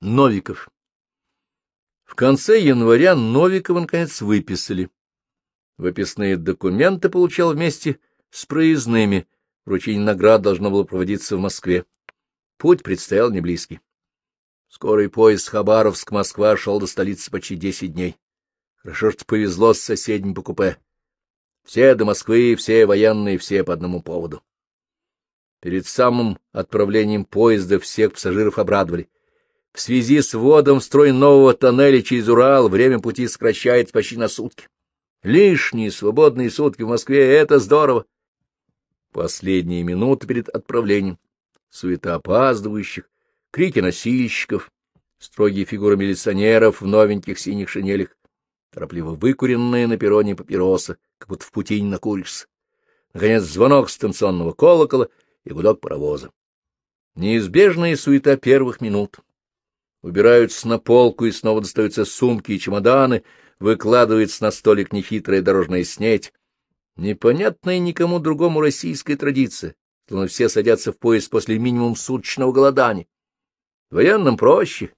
Новиков. В конце января Новикова, наконец, выписали. Выписные документы получал вместе с проездными. Вручение наград должно было проводиться в Москве. Путь предстоял неблизкий. Скорый поезд Хабаровск-Москва шел до столицы почти десять дней. Хорошо, что повезло с соседним по купе. Все до Москвы, все военные, все по одному поводу. Перед самым отправлением поезда всех пассажиров обрадовали. В связи с вводом строй нового тоннеля через Урал время пути сокращается почти на сутки. Лишние свободные сутки в Москве — это здорово. Последние минуты перед отправлением. Суета опаздывающих, крики носильщиков, строгие фигуры милиционеров в новеньких синих шинелях, торопливо выкуренные на перроне папиросы, как будто в пути не накуришься. Наконец, звонок станционного колокола и гудок паровоза. Неизбежная суета первых минут убираются на полку и снова достаются сумки и чемоданы, выкладывается на столик нехитрая дорожная снеть. Непонятная никому другому российская традиция, словно все садятся в поезд после минимум суточного голодания. Военным проще.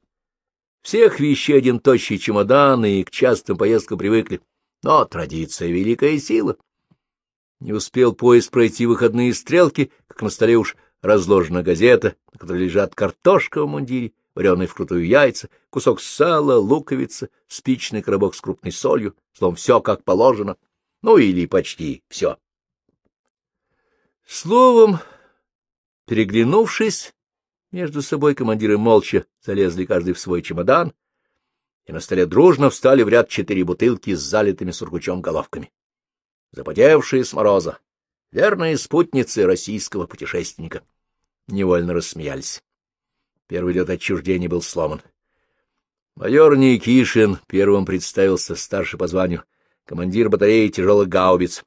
Всех вещей один тощий чемодан, и к частым поездкам привыкли. Но традиция — великая сила. Не успел поезд пройти выходные стрелки, как на столе уж разложена газета, на которой лежат картошка в мундире, вареные вкрутую яйца, кусок сала, луковица, спичный коробок с крупной солью, словом, все как положено, ну или почти все. Словом, переглянувшись, между собой командиры молча залезли каждый в свой чемодан, и на столе дружно встали в ряд четыре бутылки с залитыми сургучом головками. Запотевшие с мороза, верные спутницы российского путешественника, невольно рассмеялись. Первый лед отчуждения был сломан. Майор Никишин первым представился старший по званию, командир батареи тяжелых гаубиц,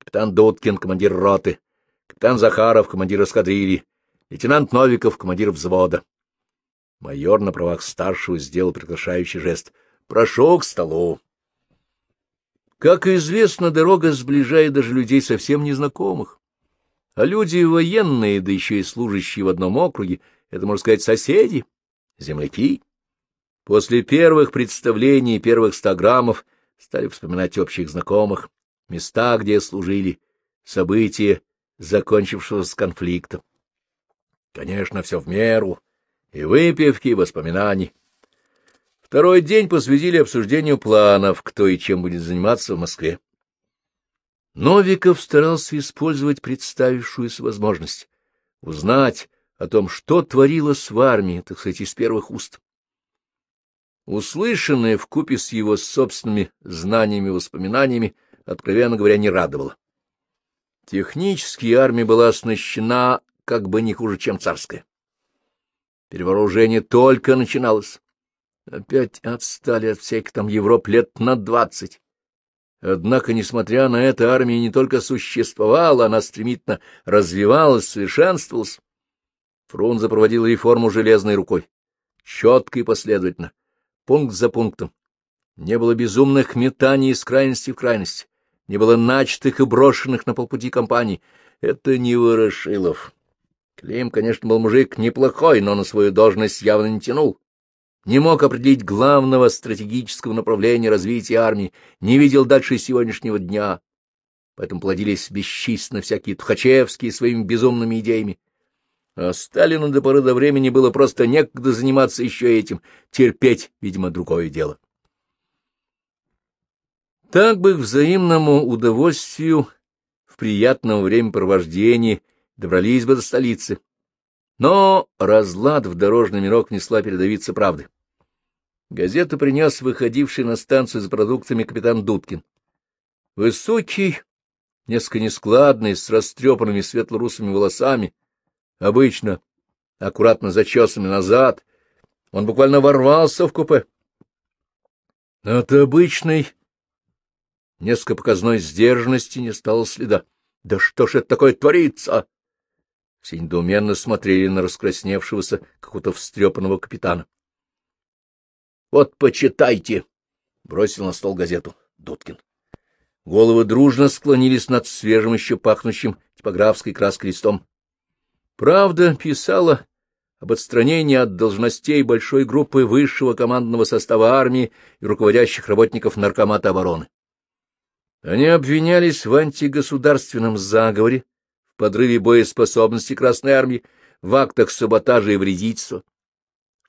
капитан Дудкин, командир роты, капитан Захаров, командир эскадрильи, лейтенант Новиков, командир взвода. Майор на правах старшего сделал приглашающий жест. «Прошу к столу». Как известно, дорога сближает даже людей совсем незнакомых. А люди военные, да еще и служащие в одном округе, это, можно сказать, соседи, земляки. После первых представлений, первых ста граммов стали вспоминать общих знакомых, места, где служили, события, закончившегося конфликтом. Конечно, все в меру, и выпивки, и воспоминаний. Второй день посвятили обсуждению планов, кто и чем будет заниматься в Москве. Новиков старался использовать представившуюся возможность, узнать, о том, что творилось в армии, так сказать, из первых уст. Услышанное вкупе с его собственными знаниями и воспоминаниями, откровенно говоря, не радовало. Технически армия была оснащена как бы не хуже, чем царская. Перевооружение только начиналось. Опять отстали от всяких там Европ лет на двадцать. Однако, несмотря на это, армия не только существовала, она стремительно развивалась, совершенствовалась. Фрунзе проводил реформу железной рукой, четко и последовательно, пункт за пунктом. Не было безумных метаний из крайности в крайность, не было начатых и брошенных на полпути компаний. Это не Ворошилов. Клим, конечно, был мужик неплохой, но на свою должность явно не тянул. Не мог определить главного стратегического направления развития армии, не видел дальше сегодняшнего дня. Поэтому плодились бесчисленно всякие Тухачевские своими безумными идеями. А Сталину до поры до времени было просто некогда заниматься еще этим, терпеть, видимо, другое дело. Так бы к взаимному удовольствию в приятном времяпровождении добрались бы до столицы. Но разлад в дорожный мирок несла передовица правды. Газету принес выходивший на станцию за продуктами капитан Дудкин. Высокий, несколько нескладный, с растрепанными светло-русыми волосами, обычно аккуратно зачесанный назад, он буквально ворвался в купе. От обычной, несколько показной сдержанности не стало следа. Да что ж это такое творится? Все недоуменно смотрели на раскрасневшегося какого-то встрепанного капитана. — Вот почитайте! — бросил на стол газету Дудкин. Головы дружно склонились над свежим еще пахнущим типографской краской листом. Правда писала об отстранении от должностей большой группы высшего командного состава армии и руководящих работников Наркомата обороны. Они обвинялись в антигосударственном заговоре, в подрыве боеспособности Красной армии, в актах саботажа и вредительства.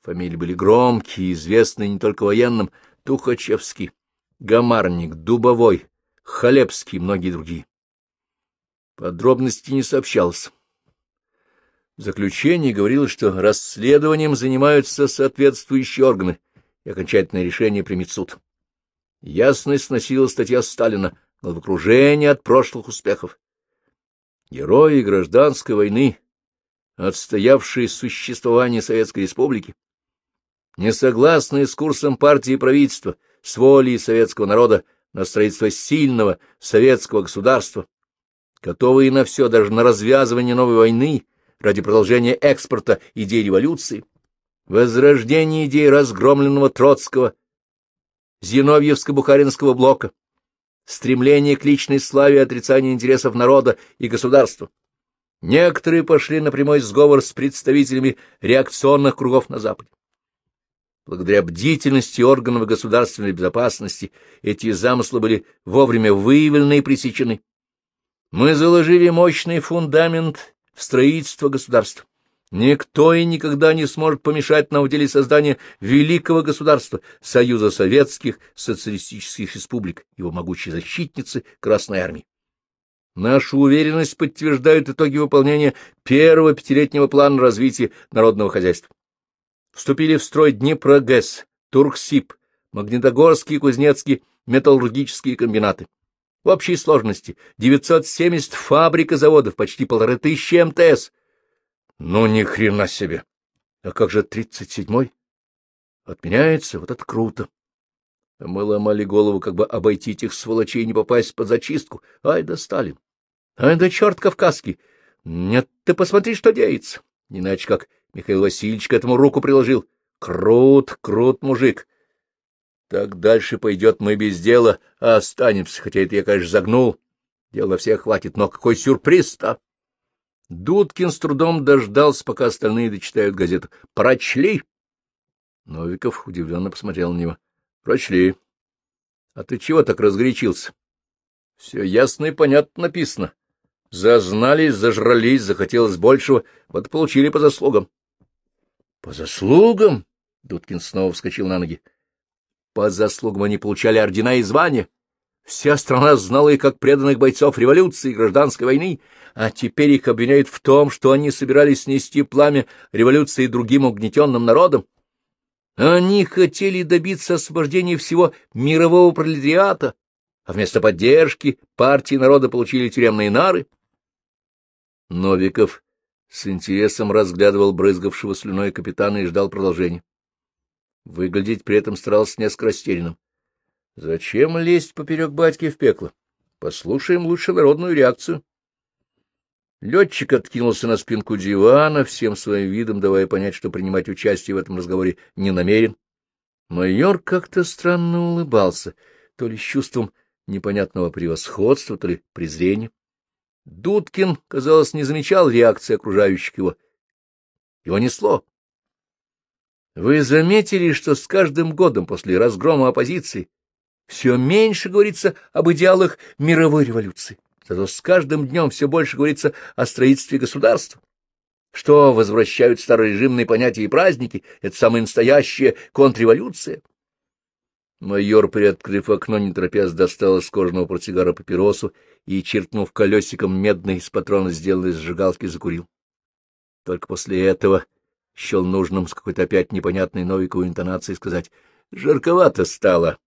Фамилии были громкие, известные не только военным, Тухачевский, Гамарник, Дубовой, Халепский и многие другие. Подробностей не сообщалось. В заключении говорилось, что расследованием занимаются соответствующие органы, и окончательное решение примет суд. Ясность носила статья Сталина «Головокружение от прошлых успехов». Герои гражданской войны, отстоявшие существование Советской Республики, несогласные с курсом партии и правительства, с волей советского народа на строительство сильного советского государства, готовые на все, даже на развязывание новой войны ради продолжения экспорта идей революции, возрождение идей разгромленного Троцкого, Зиновьевско-Бухаринского блока, стремление к личной славе и отрицание интересов народа и государства. Некоторые пошли на прямой сговор с представителями реакционных кругов на Западе. Благодаря бдительности органов государственной безопасности эти замыслы были вовремя выявлены и пресечены. Мы заложили мощный фундамент в строительство государства. Никто и никогда не сможет помешать нам в деле создания великого государства, Союза Советских Социалистических Республик, его могучей защитницы Красной Армии. Нашу уверенность подтверждают итоги выполнения первого пятилетнего плана развития народного хозяйства вступили в строй Днепрогэс, Турксиб, Магнитогорские и Кузнецкие металлургические комбинаты. В общей сложности 970 фабрик и заводов, почти полторы тысячи МТС. Ну, ни хрена себе! А как же 37-й? Отменяется? Вот это круто! Мы ломали голову, как бы обойти этих сволочей и не попасть под зачистку. Ай да Сталин! Ай да черт кавказский! Нет, ты посмотри, что деется! Иначе как Михаил Васильевич к этому руку приложил. Крут, крут мужик. Так дальше пойдет мы без дела, а останемся, хотя это я, конечно, загнул. Дела всех хватит, но какой сюрприз-то! Дудкин с трудом дождался, пока остальные дочитают газету. «Прочли?» Новиков удивленно посмотрел на него. «Прочли. А ты чего так разгорячился?» «Все ясно и понятно написано. Зазнались, зажрались, захотелось большего, вот получили по заслугам. — По заслугам? — Дудкин снова вскочил на ноги. — По заслугам они получали ордена и звания. Вся страна знала их как преданных бойцов революции и гражданской войны, а теперь их обвиняют в том, что они собирались снести пламя революции другим угнетенным народам. Они хотели добиться освобождения всего мирового пролетариата, а вместо поддержки партии народа получили тюремные нары. Новиков с интересом разглядывал брызгавшего слюной капитана и ждал продолжения. Выглядеть при этом старался несколько растерянным. Зачем лезть поперек батьки в пекло? Послушаем лучше народную реакцию. Летчик откинулся на спинку дивана, всем своим видом давая понять, что принимать участие в этом разговоре не намерен. Майор как-то странно улыбался, то ли с чувством непонятного превосходства, то ли презрения. Дудкин, казалось, не замечал реакции окружающих его. Его несло. Вы заметили, что с каждым годом после разгрома оппозиции все меньше говорится об идеалах мировой революции, зато с каждым днем все больше говорится о строительстве государства, что возвращают старорежимные понятия и праздники, это самая настоящая контрреволюция. Майор, приоткрыв окно, не торопясь, достал из кожаного портсигара папиросу и, чертнув колесиком медный из патрона, сделал из зажигалки, закурил. Только после этого счел нужным с какой-то опять непонятной новиковой интонацией сказать «Жарковато стало».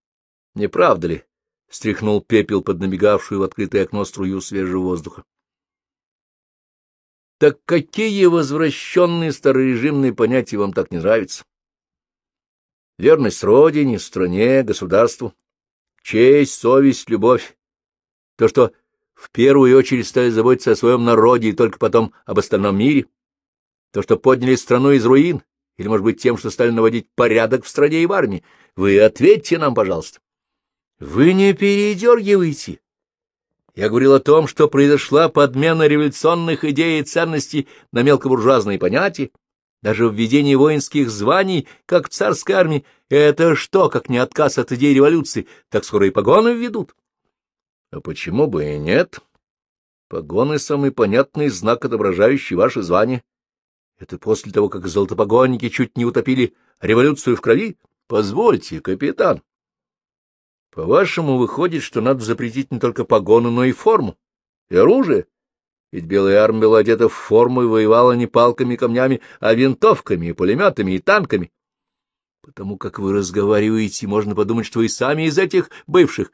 Не правда ли? — стряхнул пепел под набегавшую в открытое окно струю свежего воздуха. — Так какие возвращенные старорежимные понятия вам так не нравятся? верность родине, стране, государству, честь, совесть, любовь. То, что в первую очередь стали заботиться о своем народе и только потом об остальном мире. То, что подняли страну из руин, или, может быть, тем, что стали наводить порядок в стране и в армии. Вы ответьте нам, пожалуйста. Вы не передергивайте. Я говорил о том, что произошла подмена революционных идей и ценностей на мелкобуржуазные понятия. даже введение воинских званий, как в царской армии, это что, как не отказ от идеи революции, так скоро и погоны введут? А почему бы и нет? Погоны — самый понятный знак, отображающий ваше звание. Это после того, как золотопогонники чуть не утопили революцию в крови? Позвольте, капитан. По-вашему, выходит, что надо запретить не только погоны, но и форму, и оружие? Ведь Белая армия была одета в форму и воевала не палками и камнями, а винтовками, и пулеметами, и танками. Потому как вы разговариваете, можно подумать, что вы сами из этих бывших,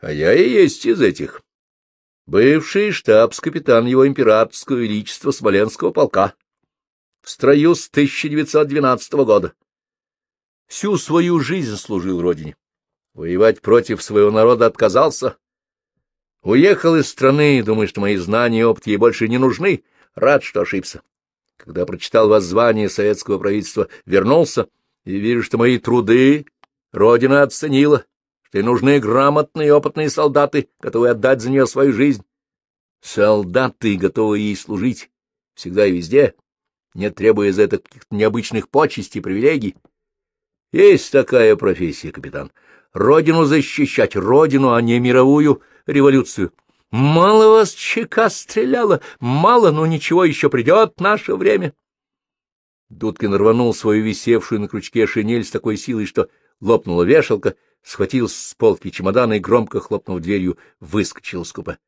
а я и есть из этих. Бывший штабс-капитан его императорского величества Смоленского полка. В строю с 1912 года. Всю свою жизнь служил родине. Воевать против своего народа отказался, Уехал из страны, думаю, что мои знания и опыт ей больше не нужны. Рад, что ошибся. Когда прочитал воззвание советского правительства, вернулся и вижу, что мои труды Родина оценила, что ей нужны грамотные и опытные солдаты, готовые отдать за нее свою жизнь. Солдаты, готовые ей служить, всегда и везде, не требуя за это каких-то необычных почестей и привилегий. Есть такая профессия, капитан. Родину защищать, родину, а не мировую революцию. Мало вас чека стреляла, мало, но ничего, еще придет наше время. Дудкин рванул свою висевшую на крючке шинель с такой силой, что лопнула вешалка, схватил с полки чемодана и, громко хлопнув дверью, выскочил с купе.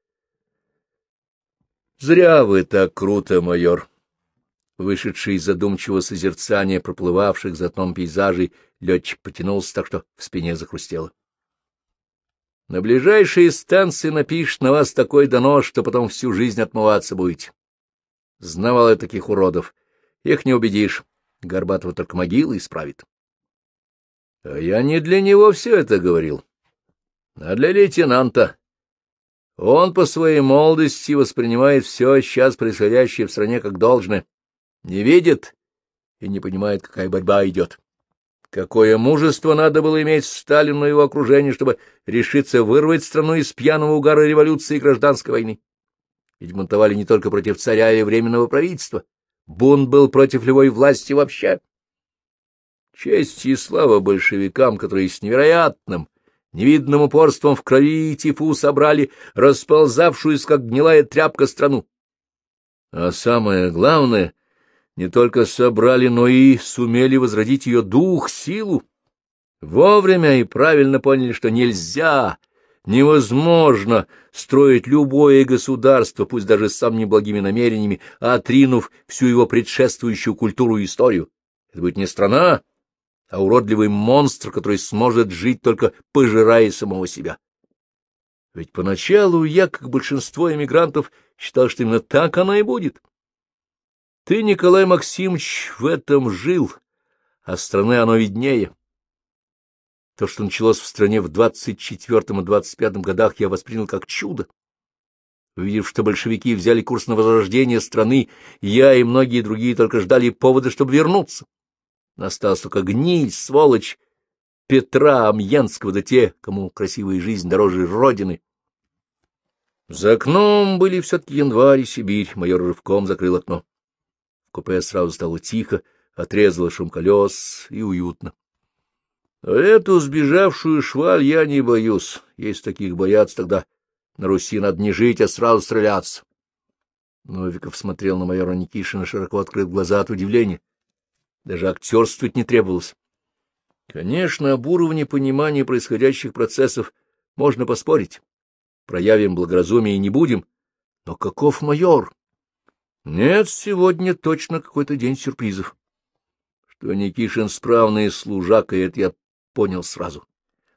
— Зря вы так круто, майор! Вышедший из задумчивого созерцания проплывавших за окном пейзажей, летчик потянулся так, что в спине захрустело. На ближайшие станции напишет на вас такой донос, что потом всю жизнь отмываться будете. Знавал я таких уродов. Их не убедишь. Горбатого только могила исправит. А я не для него все это говорил, а для лейтенанта. Он по своей молодости воспринимает все сейчас происходящее в стране как должное, не видит и не понимает, какая борьба идет. Какое мужество надо было иметь Сталину и его окружению, чтобы решиться вырвать страну из пьяного угара революции и гражданской войны. Ведь бунтовали не только против царя и временного правительства. Бунт был против любой власти вообще. Честь и слава большевикам, которые с невероятным, невидным упорством в крови и тифу собрали расползавшуюся, как гнилая тряпка, страну. А самое главное, не только собрали, но и сумели возродить ее дух, силу. Вовремя и правильно поняли, что нельзя, невозможно строить любое государство, пусть даже с самыми благими намерениями, отринув всю его предшествующую культуру и историю. Это будет не страна, а уродливый монстр, который сможет жить, только пожирая самого себя. Ведь поначалу я, как большинство эмигрантов, считал, что именно так оно и будет. Ты, Николай Максимович, в этом жил, а страны оно виднее. То, что началось в стране в двадцать четвертом и двадцать пятом годах, я воспринял как чудо. Увидев, что большевики взяли курс на возрождение страны, я и многие другие только ждали повода, чтобы вернуться. Осталась только гниль, сволочь Петра Амьенского, да те, кому красивая жизнь дороже Родины. За окном были все-таки январь и Сибирь, майор рывком закрыл окно. В купе сразу стало тихо, отрезало шум колес и уютно. А эту сбежавшую шваль я не боюсь. Если таких боятся, тогда на Руси надо не жить, а сразу стреляться. Новиков смотрел на майора Никишина, широко открыв глаза от удивления. Даже актерствовать не требовалось. Конечно, об уровне понимания происходящих процессов можно поспорить. Проявим благоразумие не будем. Но каков майор? Нет, сегодня точно какой-то день сюрпризов. Что Никишин справный служак, и это я понял сразу.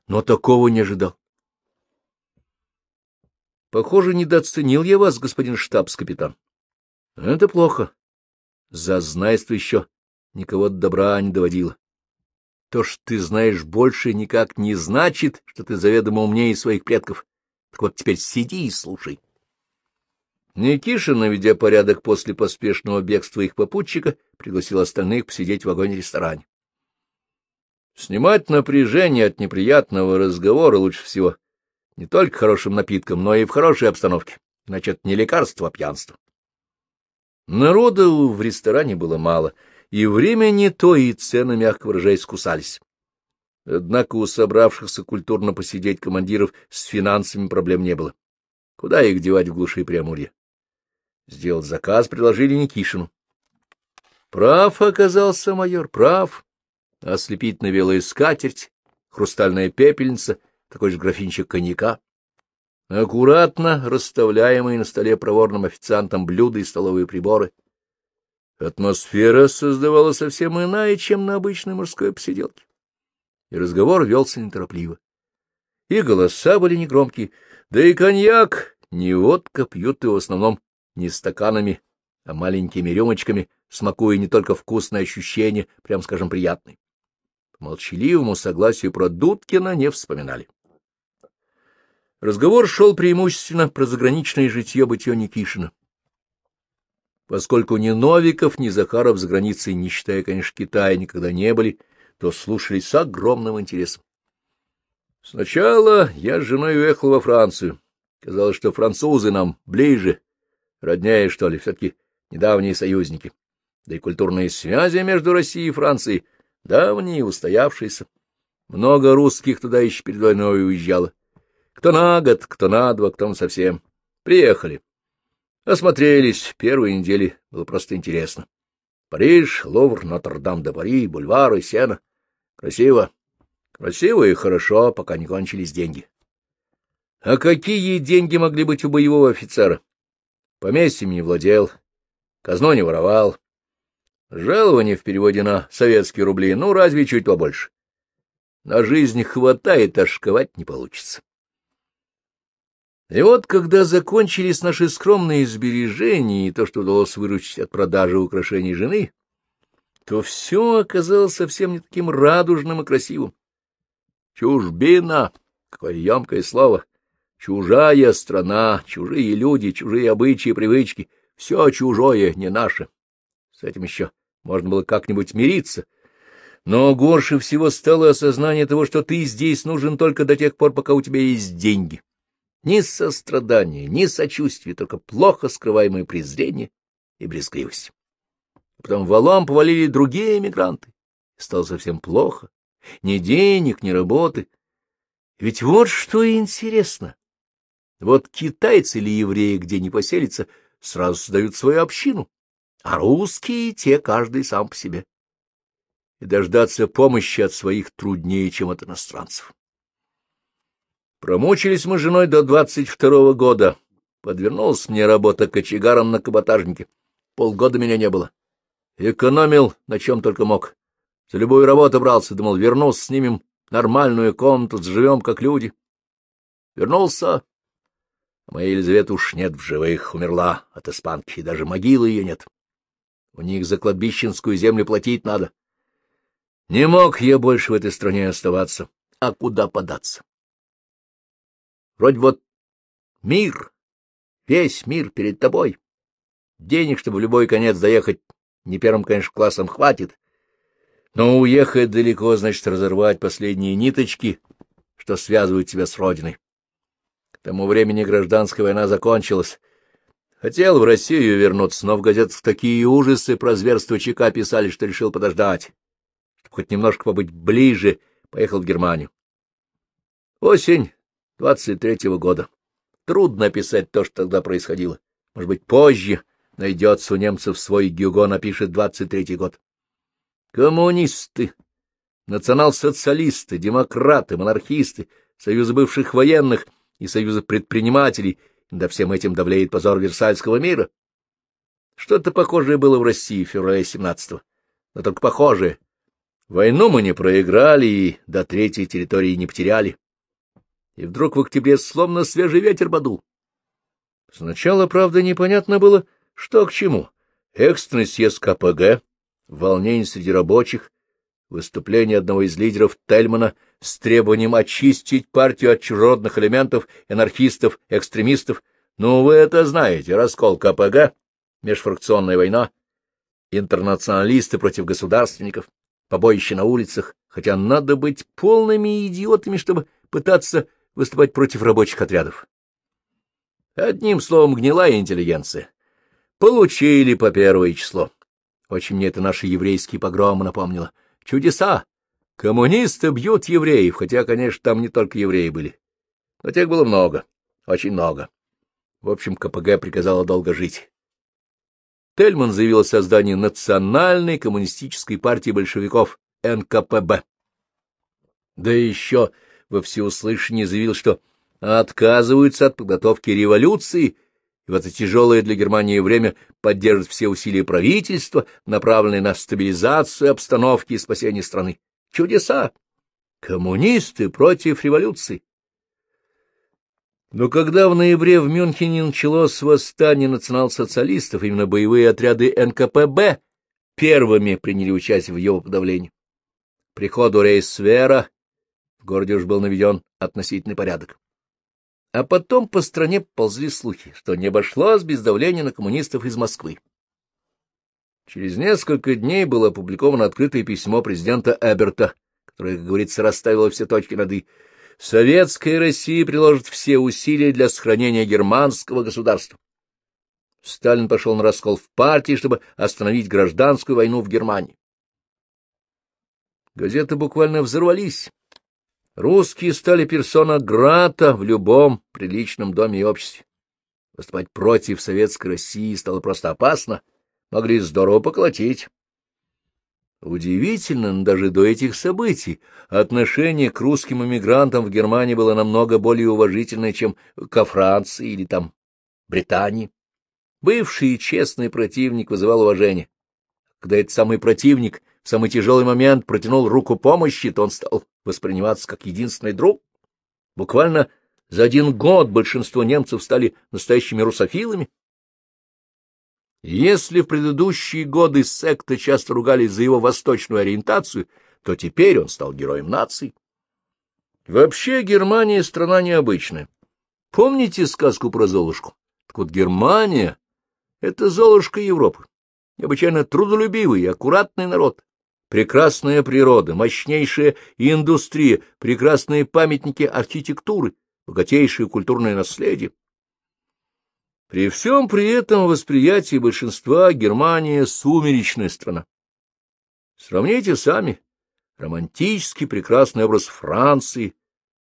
Но такого не ожидал. Похоже, недооценил я вас, господин штабс-капитан. Это плохо. Зазнайство еще никого до добра не доводило. То, что ты знаешь больше, никак не значит, что ты заведомо умнее своих предков. Так вот теперь сиди и слушай. Никишин, наведя порядок после поспешного бегства их попутчика, пригласил остальных посидеть в вагоне-ресторане. Снимать напряжение от неприятного разговора лучше всего не только хорошим напитком, но и в хорошей обстановке, иначе это не лекарство, а пьянство. Народу в ресторане было мало, И время не то, и цены, мягко выражаясь, кусались. Однако у собравшихся культурно посидеть командиров с финансами проблем не было. Куда их девать в глуши Преамурья? Сделать заказ приложили Никишину. Прав оказался майор, прав. Ослепительно белая скатерть, хрустальная пепельница, такой же графинчик коньяка. Аккуратно расставляемые на столе проворным официантом блюда и столовые приборы. Атмосфера создавала совсем иная, чем на обычной морской посиделке. И разговор велся неторопливо. И голоса были негромкие, да и коньяк, не водка, пьют его в основном не стаканами, а маленькими рюмочками, смакуя не только вкусные ощущения, прям скажем, приятные. По молчаливому согласию про Дудкина не вспоминали. Разговор шел преимущественно про заграничное житье-бытие Никишина. Поскольку ни Новиков, ни Захаров за границей, не считая, конечно, Китая, никогда не были, то слушали с огромным интересом. Сначала я с женой уехал во Францию. Казалось, что французы нам ближе, роднее, что ли, все-таки недавние союзники. Да и культурные связи между Россией и Францией давние, устоявшиеся. Много русских туда еще перед войной уезжало. Кто на год, кто на два, кто на совсем. Приехали. Осмотрелись. Первые недели было просто интересно. Париж, Лувр, Нотр-Дам-де-Пари, бульвары, Сена. Красиво. Красиво и хорошо, пока не кончились деньги. А какие деньги могли быть у боевого офицера? Поместьем не владел, казно не воровал. Жалование в переводе на советские рубли, ну, разве чуть побольше. На жизнь хватает, а шковать не получится. И вот, когда закончились наши скромные сбережения и то, что удалось выручить от продажи украшений жены, то все оказалось совсем не таким радужным и красивым. Чужбина, какое емкое слово, Чужая страна, чужие люди, чужие обычаи, привычки — все чужое, не наше. С этим еще можно было как-нибудь мириться. Но горше всего стало осознание того, что ты здесь нужен только до тех пор, пока у тебя есть деньги. Ни сострадания, ни сочувствия, только плохо скрываемое презрение и брезгливость. Потом валом повалили другие эмигранты. Стало совсем плохо. Ни денег, ни работы. Ведь вот что интересно. Вот китайцы или евреи, где не поселятся, сразу создают свою общину, а русские — те каждый сам по себе. И дождаться помощи от своих труднее, чем от иностранцев. Промучились мы женой до двадцать второго года. Подвернулась мне работа кочегаром на каботажнике. Полгода меня не было. Экономил, на чем только мог. За любую работу брался, думал, вернусь, снимем нормальную комнату, заживем как люди. Вернулся, Моя Елизавета уж нет в живых, умерла от испанки, и даже могилы ее нет. У них за кладбищенскую землю платить надо. Не мог я больше в этой стране оставаться. А куда податься? Вроде вот мир, весь мир перед тобой. Денег, чтобы в любой конец доехать, не первым, конечно, классом хватит. Но уехать далеко, значит, разорвать последние ниточки, что связывают тебя с родиной. К тому времени гражданская война закончилась. Хотел в Россию вернуться, но в газетах такие ужасы про зверство ЧК писали, что решил подождать. Чтобы хоть немножко побыть ближе, поехал в Германию. Осень двадцать третьего года. Трудно описать то, что тогда происходило. Может быть, позже найдется у немцев свой Гюго, напишет двадцать третий год. Коммунисты, национал-социалисты, демократы, монархисты, союзы бывших военных — и союза предпринимателей, да всем этим давлеет позор Версальского мира. Что-то похожее было в России в феврале 17-го, но только похожее. Войну мы не проиграли и до третьей территории не потеряли. И вдруг в октябре словно свежий ветер бодул. Сначала, правда, непонятно было, что к чему. Экстренный съезд КПГ, волнение среди рабочих, выступление одного из лидеров Тельмана с требованием очистить партию от чужеродных элементов, анархистов, экстремистов. Ну, вы это знаете, раскол КПГ, межфракционная война, интернационалисты против государственников, побоище на улицах, хотя надо быть полными идиотами, чтобы пытаться выступать против рабочих отрядов. Одним словом, гнилая интеллигенция. Получили по первое число. Очень мне это наши еврейские погромы напомнило. Чудеса! Коммунисты бьют евреев, хотя, конечно, там не только евреи были. Но тех было много, очень много. В общем, КПГ приказала долго жить. Тельман заявил о создании Национальной коммунистической партии большевиков НКПБ. Да еще во всеуслышание заявил, что отказываются от подготовки революции и в это тяжелое для Германии время поддерживают все усилия правительства, направленные на стабилизацию обстановки и спасение страны. Чудеса! Коммунисты против революции! Но когда в ноябре в Мюнхене началось восстание национал-социалистов, именно боевые отряды НКПБ первыми приняли участие в его подавлении. Приходу Рейсвера в городе уж был наведен относительный порядок. А потом по стране ползли слухи, что не обошлось без давления на коммунистов из Москвы. Через несколько дней было опубликовано открытое письмо президента Эберта, которое, как говорится, расставило все точки над «и». Советская Россия приложит все усилия для сохранения германского государства. Сталин пошел на раскол в партии, чтобы остановить гражданскую войну в Германии. Газеты буквально взорвались. Русские стали персона грата в любом приличном доме и обществе. Выступать против советской России стало просто опасно, могли здорово поколотить. Удивительно, но даже до этих событий отношение к русским эмигрантам в Германии было намного более уважительное, чем ко Франции или там Британии. Бывший честный противник вызывал уважение. Когда этот самый противник в самый тяжелый момент протянул руку помощи, то он стал восприниматься как единственный друг. Буквально за один год большинство немцев стали настоящими русофилами. Если в предыдущие годы секты часто ругались за его восточную ориентацию, то теперь он стал героем нации. Вообще Германия — страна необычная. Помните сказку про Золушку? Так вот, Германия — это Золушка Европы. Необычайно трудолюбивый и аккуратный народ. Прекрасная природа, мощнейшая индустрия, прекрасные памятники архитектуры, богатейшее культурное наследие. При всем при этом восприятии большинства Германия — сумеречная страна. Сравните сами романтический прекрасный образ Франции,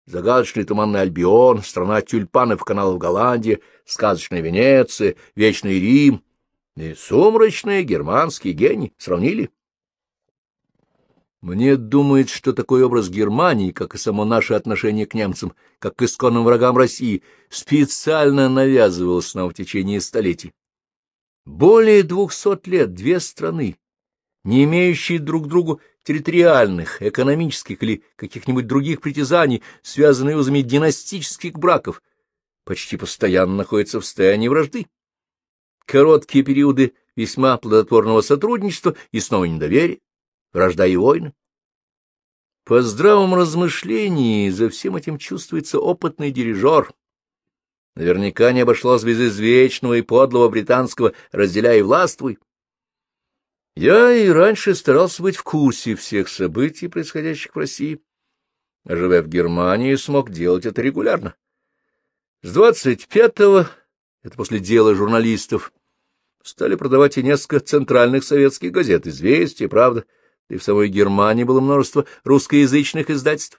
загадочный туманный Альбион, страна тюльпанов каналов Голландия, сказочная Венеция, вечный Рим и сумрачный германский гений. Сравнили? Мне думает, что такой образ Германии, как и само наше отношение к немцам, как к исконным врагам России, специально навязывалось нам в течение столетий. Более двухсот лет две страны, не имеющие друг другу территориальных, экономических или каких-нибудь других притязаний, связанные узами династических браков, почти постоянно находятся в состоянии вражды. Короткие периоды весьма плодотворного сотрудничества и снова недоверия вражда и войны. По здравом размышлении за всем этим чувствуется опытный дирижер. Наверняка не обошлось без извечного и подлого британского «разделяй и властвуй». Я и раньше старался быть в курсе всех событий, происходящих в России, а живя в Германии, смог делать это регулярно. С двадцать пятого, это после дела журналистов, стали продавать и несколько центральных советских газет «Известия», «Правда», и в самой Германии было множество русскоязычных издательств.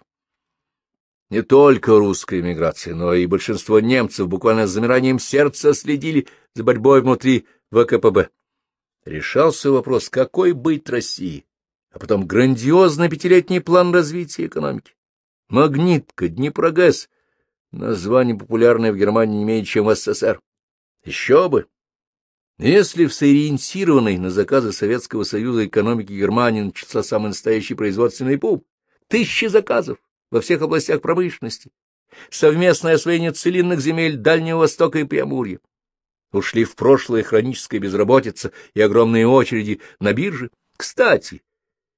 Не только русская эмиграция, но и большинство немцев буквально с замиранием сердца следили за борьбой внутри ВКПБ. Решался вопрос, какой быть России, а потом грандиозный пятилетний план развития экономики. Магнитка, Днепрогэс — название популярное в Германии не менее, чем в СССР. Еще бы! Если в сориентированной на заказы Советского Союза экономики Германии начался самый настоящий производственный бум, тысячи заказов во всех областях промышленности, совместное освоение целинных земель Дальнего Востока и Преамурья, ушли в прошлое хроническая безработица и огромные очереди на бирже. Кстати,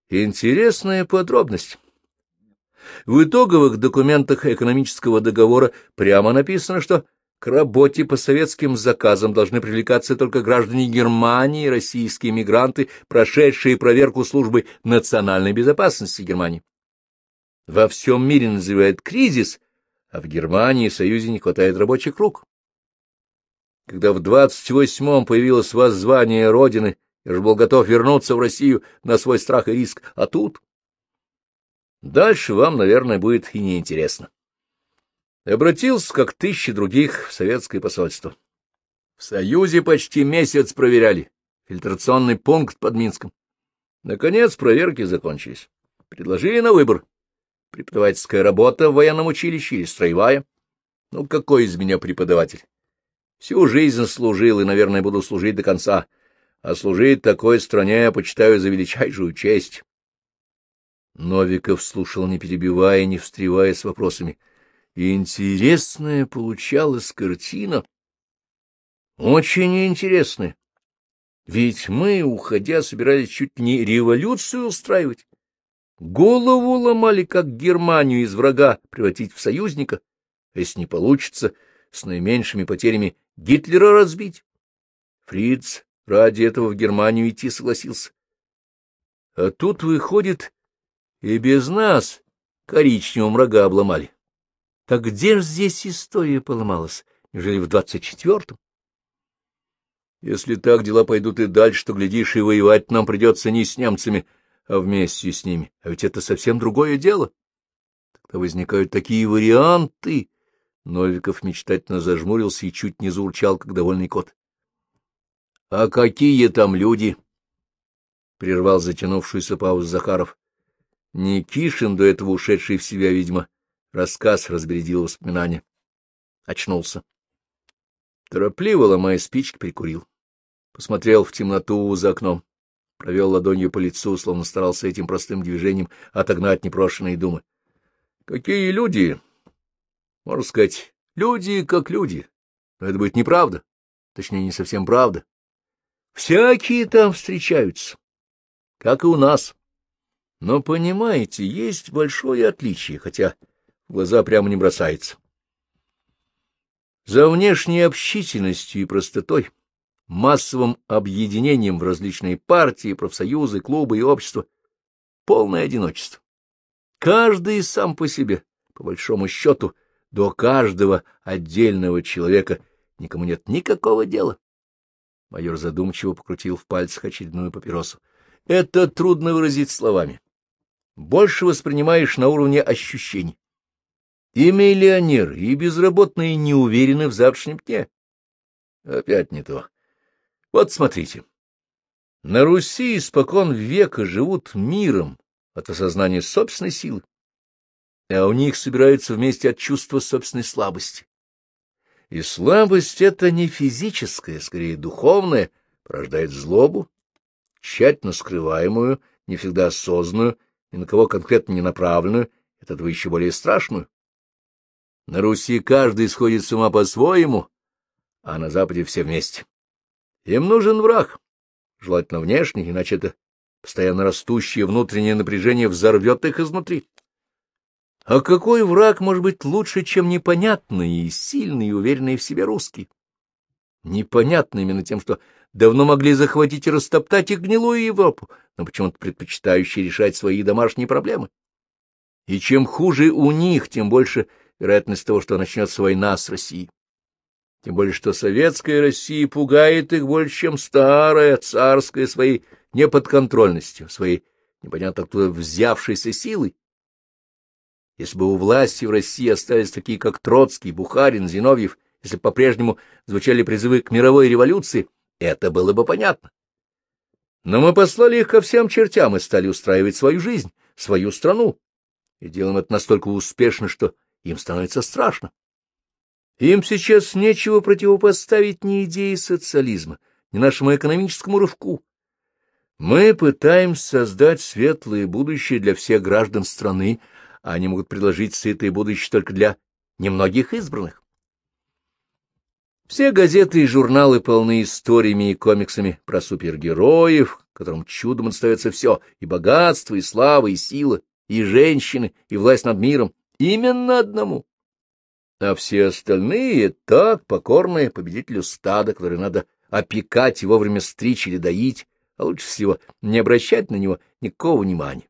интересная подробность. В итоговых документах экономического договора прямо написано, что к работе по советским заказам должны привлекаться только граждане Германии, российские мигранты, прошедшие проверку службы национальной безопасности Германии. Во всем мире называют кризис, а в Германии и Союзе не хватает рабочих рук. Когда в 28-м появилось воззвание Родины Я же был готов вернуться в Россию на свой страх и риск, а тут... Дальше вам, наверное, будет и неинтересно. Обратился, как тысячи других, в советское посольство. В Союзе почти месяц проверяли. Фильтрационный пункт под Минском. Наконец проверки закончились. Предложили на выбор. Преподавательская работа в военном училище или строевая. Ну, какой из меня преподаватель? Всю жизнь служил и, наверное, буду служить до конца. А служить такой стране я почитаю за величайшую честь. Новиков слушал, не перебивая, не встревая с вопросами. Интересная получалась картина. Очень интересная. Ведь мы, уходя, собирались чуть не революцию устраивать. Голову ломали, как Германию из врага превратить в союзника, а если не получится, с наименьшими потерями Гитлера разбить. Фриц ради этого в Германию идти согласился. А тут, выходит, и без нас коричневым рога обломали. Так где же здесь история поломалась? Неужели в двадцать четвертом? Если так дела пойдут и дальше, то, глядишь, и воевать нам придется не с немцами, а вместе с ними. А ведь это совсем другое дело. Тогда возникают такие варианты. Новиков мечтательно зажмурился и чуть не заурчал, как довольный кот. — А какие там люди? — прервал затянувшуюся паузу Захаров. Никишин, до этого ушедший в себя, видимо, рассказ разбередил воспоминания. Очнулся. Торопливо, ломая спички, прикурил. Посмотрел в темноту за окном. Провел ладонью по лицу, словно старался этим простым движением отогнать непрошенные думы. Какие люди! Можно сказать, люди как люди. Но это будет неправда. Точнее, не совсем правда. Всякие там встречаются, как и у нас. Но, понимаете, есть большое отличие, хотя в глаза прямо не бросается. За внешней общительностью и простотой, массовым объединением в различные партии, профсоюзы, клубы и общества полное одиночество. Каждый сам по себе, по большому счету, до каждого отдельного человека никому нет никакого дела. Майор задумчиво покрутил в пальцах очередную папиросу. Это трудно выразить словами больше воспринимаешь на уровне ощущений. И миллионер, и безработные не уверены в завтрашнем дне. Опять не то. Вот смотрите. На Руси испокон века живут миром от осознания собственной силы, а у них собираются вместе от чувства собственной слабости. И слабость — это не физическая, скорее духовная, порождает злобу, тщательно скрываемую, не всегда осознанную, ни на кого конкретно не направленную, от этого еще более страшную. На Руси каждый сходит с ума по-своему, а на Западе все вместе. Им нужен враг, желательно внешний, иначе это постоянно растущее внутреннее напряжение взорвет их изнутри. А какой враг может быть лучше, чем непонятный и сильный и уверенный в себе русский? Непонятный именно тем, что давно могли захватить и растоптать их гнилую Европу, но почему-то предпочитающие решать свои домашние проблемы. И чем хуже у них, тем больше вероятность того, что начнется война с Россией. Тем более, что советская Россия пугает их больше, чем старая, царская, своей неподконтрольностью, своей непонятно откуда взявшейся силой. Если бы у власти в России остались такие, как Троцкий, Бухарин, Зиновьев, если по-прежнему звучали призывы к мировой революции, это было бы понятно. Но мы послали их ко всем чертям и стали устраивать свою жизнь, свою страну. И делаем это настолько успешно, что им становится страшно. Им сейчас нечего противопоставить ни идеи социализма, ни нашему экономическому рывку. Мы пытаемся создать светлое будущее для всех граждан страны, а они могут предложить сытое будущее только для немногих избранных. Все газеты и журналы полны историями и комиксами про супергероев, которым чудом остается все — и богатство, и слава, и сила, и женщины, и власть над миром. Именно одному. А все остальные — так, покорные победителю стада, который надо опекать и вовремя стричь или доить, а лучше всего не обращать на него никакого внимания.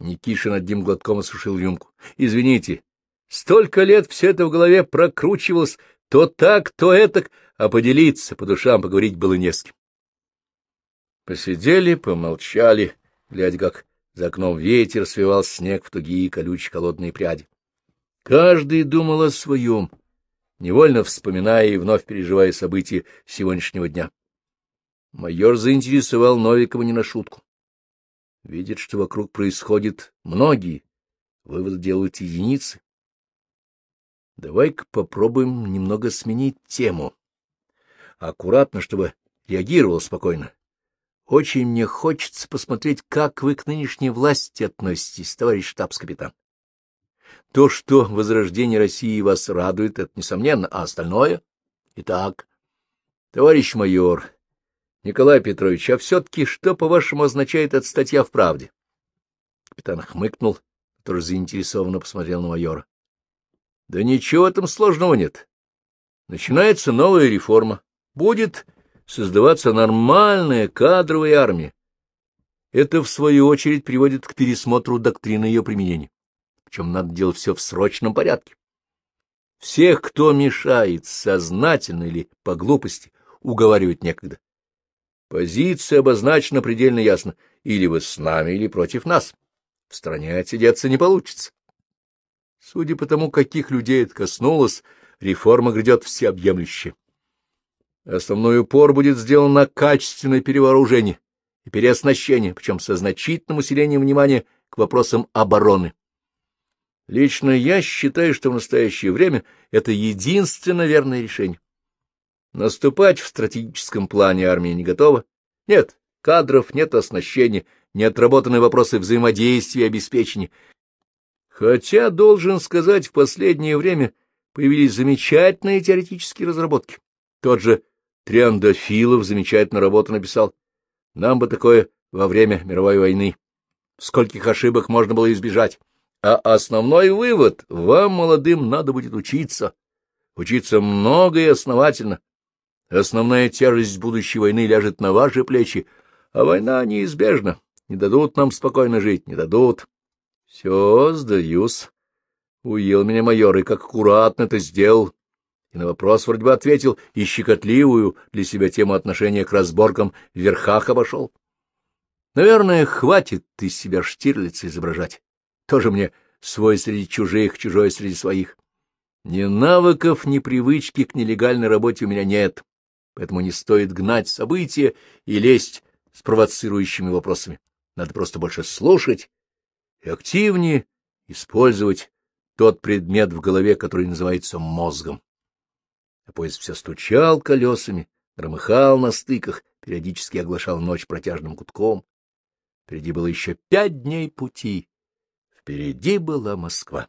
Никишин одним глотком осушил рюмку. — Извините, столько лет все это в голове прокручивалось, то так, то этак, а поделиться, по душам поговорить было не с кем. Посидели, помолчали, глядя, как за окном ветер свивал снег в тугие колючие холодные пряди. Каждый думал о своем, невольно вспоминая и вновь переживая события сегодняшнего дня. Майор заинтересовал Новикова не на шутку. Видит, что вокруг происходит многие, вывод делают единицы. Давай-ка попробуем немного сменить тему. Аккуратно, чтобы реагировал спокойно. Очень мне хочется посмотреть, как вы к нынешней власти относитесь, товарищ штабс-капитан. То, что возрождение России вас радует, это несомненно, а остальное? Итак, товарищ майор, Николай Петрович, а все-таки что, по-вашему, означает эта статья в правде? Капитан хмыкнул, тоже заинтересованно посмотрел на майора. Да ничего в этом сложного нет. Начинается новая реформа. Будет создаваться нормальная кадровая армия. Это, в свою очередь, приводит к пересмотру доктрины ее применения. Причем надо делать все в срочном порядке. Всех, кто мешает, сознательно или по глупости, уговаривать некогда. Позиция обозначена предельно ясно. Или вы с нами, или против нас. В стране отсидеться не получится. Судя по тому, каких людей это коснулось, реформа грядет всеобъемлющая. Основной упор будет сделан на качественное перевооружение и переоснащение, причем со значительным усилением внимания к вопросам обороны. Лично я считаю, что в настоящее время это единственно верное решение. Наступать в стратегическом плане армия не готова. Нет кадров, нет оснащения, не отработаны вопросы взаимодействия и обеспечения. Хотя, должен сказать, в последнее время появились замечательные теоретические разработки. Тот же Триандофилов замечательно работу написал. Нам бы такое во время мировой войны. Скольких ошибок можно было избежать. А основной вывод — вам, молодым, надо будет учиться. Учиться много и основательно. Основная тяжесть будущей войны ляжет на ваши плечи, а война неизбежна. Не дадут нам спокойно жить, не дадут. Все, сдаюсь. Уел меня майор, и как аккуратно это сделал и на вопрос вроде бы ответил, и щекотливую для себя тему отношения к разборкам в верхах обошел. Наверное, хватит из себя Штирлица изображать. Тоже мне свой среди чужих, чужой среди своих. Ни навыков, ни привычки к нелегальной работе у меня нет, поэтому не стоит гнать события и лезть с провоцирующими вопросами. Надо просто больше слушать и активнее использовать тот предмет в голове, который называется мозгом а поезд все стучал колесами, громыхал на стыках, периодически оглашал ночь протяжным гудком. Впереди было еще пять дней пути. Впереди была Москва.